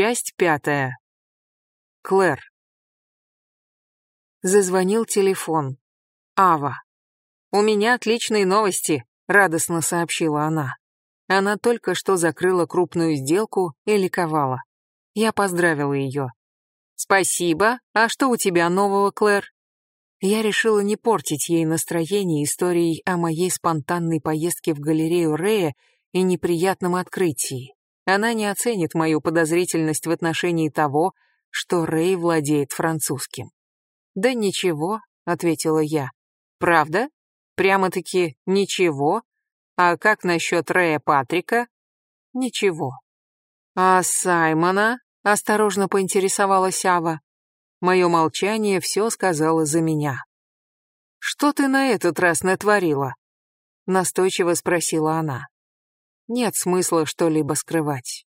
Часть пятая. Клэр. Зазвонил телефон. Ава. «У меня отличные новости», — радостно сообщила она. Она только что закрыла крупную сделку и ликовала. Я поздравила ее. «Спасибо. А что у тебя нового, Клэр?» Я решила не портить ей настроение историей о моей спонтанной поездке в галерею Рея и неприятном открытии. Она не оценит мою подозрительность в отношении того, что Рэй владеет французским. «Да ничего», — ответила я. «Правда? Прямо-таки ничего? А как насчет Рэя Патрика?» «Ничего». «А Саймона?» — осторожно поинтересовалась Ава. Мое молчание все сказала за меня. «Что ты на этот раз натворила?» Настойчиво спросила она. Нет смысла что-либо скрывать.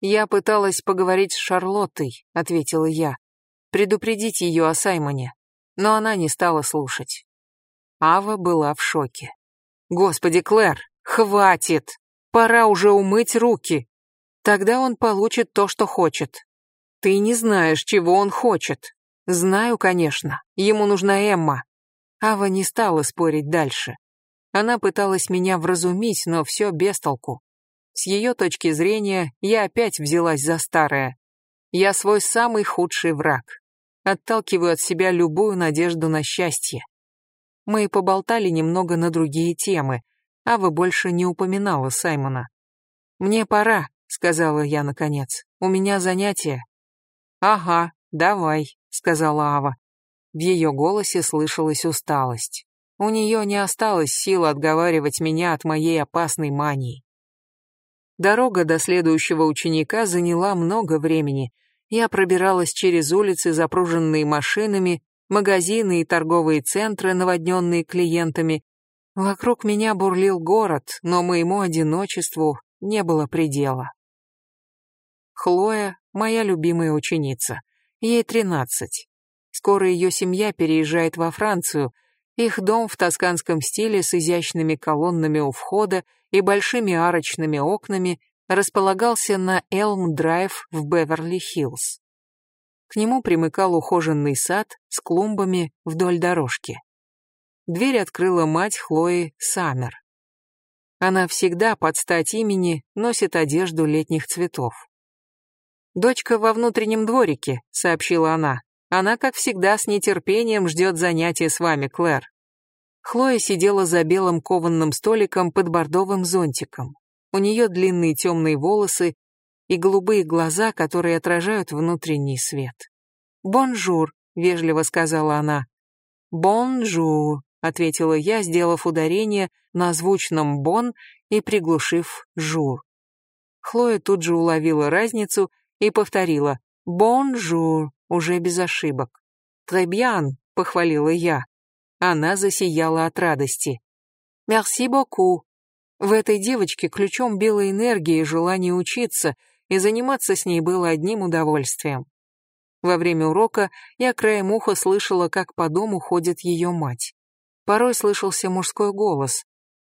«Я пыталась поговорить с Шарлоттой», — ответила я, предупредить ее о Саймоне, но она не стала слушать. Ава была в шоке. «Господи, Клэр, хватит! Пора уже умыть руки. Тогда он получит то, что хочет. Ты не знаешь, чего он хочет. Знаю, конечно. Ему нужна Эмма. Ава не стала спорить дальше. Она пыталась меня вразумить, но все без толку. С ее точки зрения, я опять взялась за старое. Я свой самый худший враг. Отталкиваю от себя любую надежду на счастье. Мы поболтали немного на другие темы. Ава больше не упоминала Саймона. «Мне пора», — сказала я наконец. «У меня занятие». «Ага, давай», — сказала Ава. В ее голосе слышалась усталость. У нее не осталось сил отговаривать меня от моей опасной мании. Дорога до следующего ученика заняла много времени. Я пробиралась через улицы, запруженные машинами, магазины и торговые центры, наводненные клиентами. Вокруг меня бурлил город, но моему одиночеству не было предела. Хлоя — моя любимая ученица. Ей тринадцать. Скоро ее семья переезжает во Францию. Их дом в тосканском стиле с изящными колоннами у входа и большими арочными окнами располагался на Элм-драйв в Беверли-Хиллз. К нему примыкал ухоженный сад с клумбами вдоль дорожки. Дверь открыла мать Хлои Саммер. Она всегда под стать имени носит одежду летних цветов. «Дочка во внутреннем дворике», — сообщила она. «Она, как всегда, с нетерпением ждет занятия с вами, Клэр». Хлоя сидела за белым кованным столиком под бордовым зонтиком. У нее длинные темные волосы и голубые глаза, которые отражают внутренний свет. «Bonjour», — вежливо сказала она. «Bonjour», — ответила я, сделав ударение на звучном «bon» и приглушив «jour». Хлоя тут же уловила разницу и повторила «Bonjour» уже без ошибок. «Très bien», — похвалила я. Она засияла от радости. «Merci beaucoup». В этой девочке ключом била энергия и желание учиться, и заниматься с ней было одним удовольствием. Во время урока я краем уха слышала, как по дому ходит ее мать. Порой слышался мужской голос.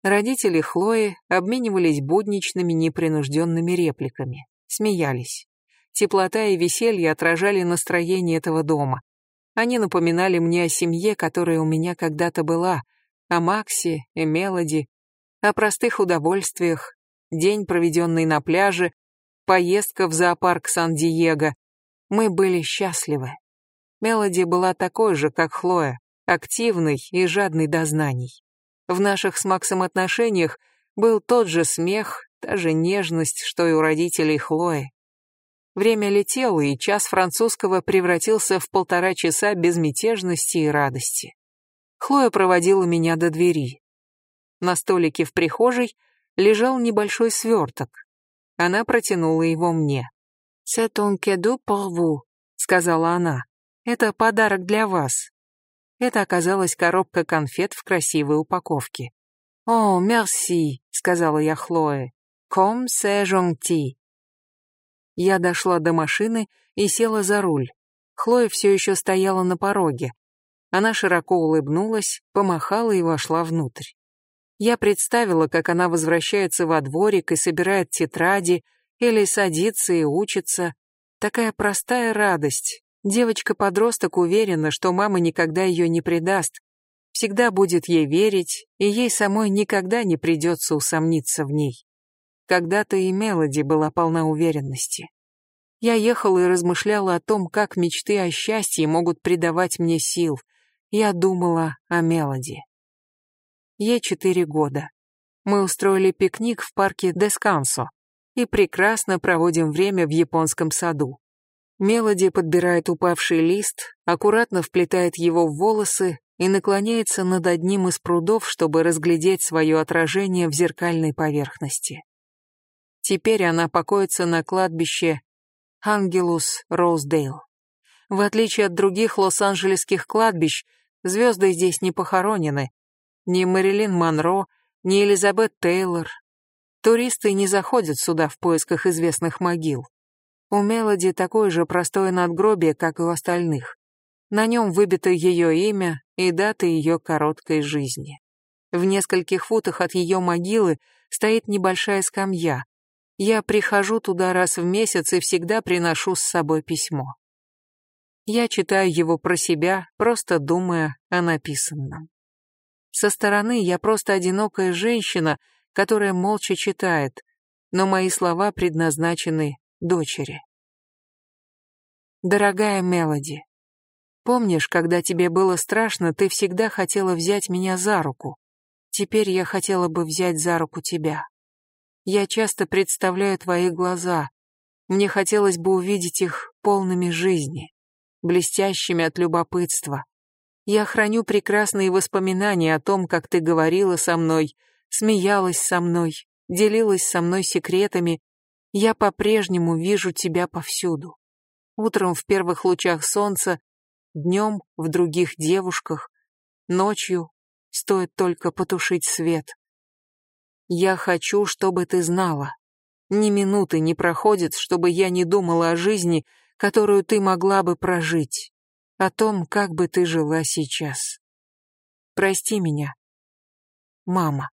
Родители Хлои обменивались будничными непринужденными репликами, смеялись. Теплота и веселье отражали настроение этого дома. Они напоминали мне о семье, которая у меня когда-то была, о Максе и Мелоди, о простых удовольствиях, день, проведенный на пляже, поездка в зоопарк Сан-Диего. Мы были счастливы. Мелоди была такой же, как Хлоя, активной и жадной до знаний. В наших с Максом отношениях был тот же смех, та же нежность, что и у родителей Хлои. Время летело, и час французского превратился в полтора часа безмятежности и радости. Хлоя проводила меня до двери. На столике в прихожей лежал небольшой сверток. Она протянула его мне. «C'est un cadeau pour vous», — сказала она. «Это подарок для вас». Это оказалась коробка конфет в красивой упаковке. «О, мерси», — сказала я Хлое. «Comme c'est gentil». Я дошла до машины и села за руль. Хлоя все еще стояла на пороге. Она широко улыбнулась, помахала и вошла внутрь. Я представила, как она возвращается во дворик и собирает тетради, или садится и учится, Такая простая радость. Девочка-подросток уверена, что мама никогда ее не предаст, всегда будет ей верить, и ей самой никогда не придется усомниться в ней. Когда-то и Мелоди была полна уверенности. Я ехала и размышляла о том, как мечты о счастье могут придавать мне сил. Я думала о Мелоди. Ей четыре года. Мы устроили пикник в парке Дескансо и прекрасно проводим время в японском саду. Мелоди подбирает упавший лист, аккуратно вплетает его в волосы и наклоняется над одним из прудов, чтобы разглядеть свое отражение в зеркальной поверхности. Теперь она покоится на кладбище Ангелус Роуздейл. В отличие от других лос-анджелесских кладбищ, звезды здесь не похоронены. Ни Мэрилин Монро, ни Элизабет Тейлор. Туристы не заходят сюда в поисках известных могил. У Мелоди такое же простое надгробие, как и у остальных. На нем выбито ее имя и дата ее короткой жизни. В нескольких футах от ее могилы стоит небольшая скамья. Я прихожу туда раз в месяц и всегда приношу с собой письмо. Я читаю его про себя, просто думая о написанном. Со стороны я просто одинокая женщина, которая молча читает, но мои слова предназначены дочери. Дорогая Мелоди, помнишь, когда тебе было страшно, ты всегда хотела взять меня за руку. Теперь я хотела бы взять за руку тебя. Я часто представляю твои глаза. Мне хотелось бы увидеть их полными жизни, блестящими от любопытства. Я храню прекрасные воспоминания о том, как ты говорила со мной, смеялась со мной, делилась со мной секретами я по-прежнему вижу тебя повсюду. Утром в первых лучах солнца, днем в других девушках, ночью стоит только потушить свет. Я хочу, чтобы ты знала. Ни минуты не проходит, чтобы я не думала о жизни, которую ты могла бы прожить, о том, как бы ты жила сейчас. Прости меня, мама.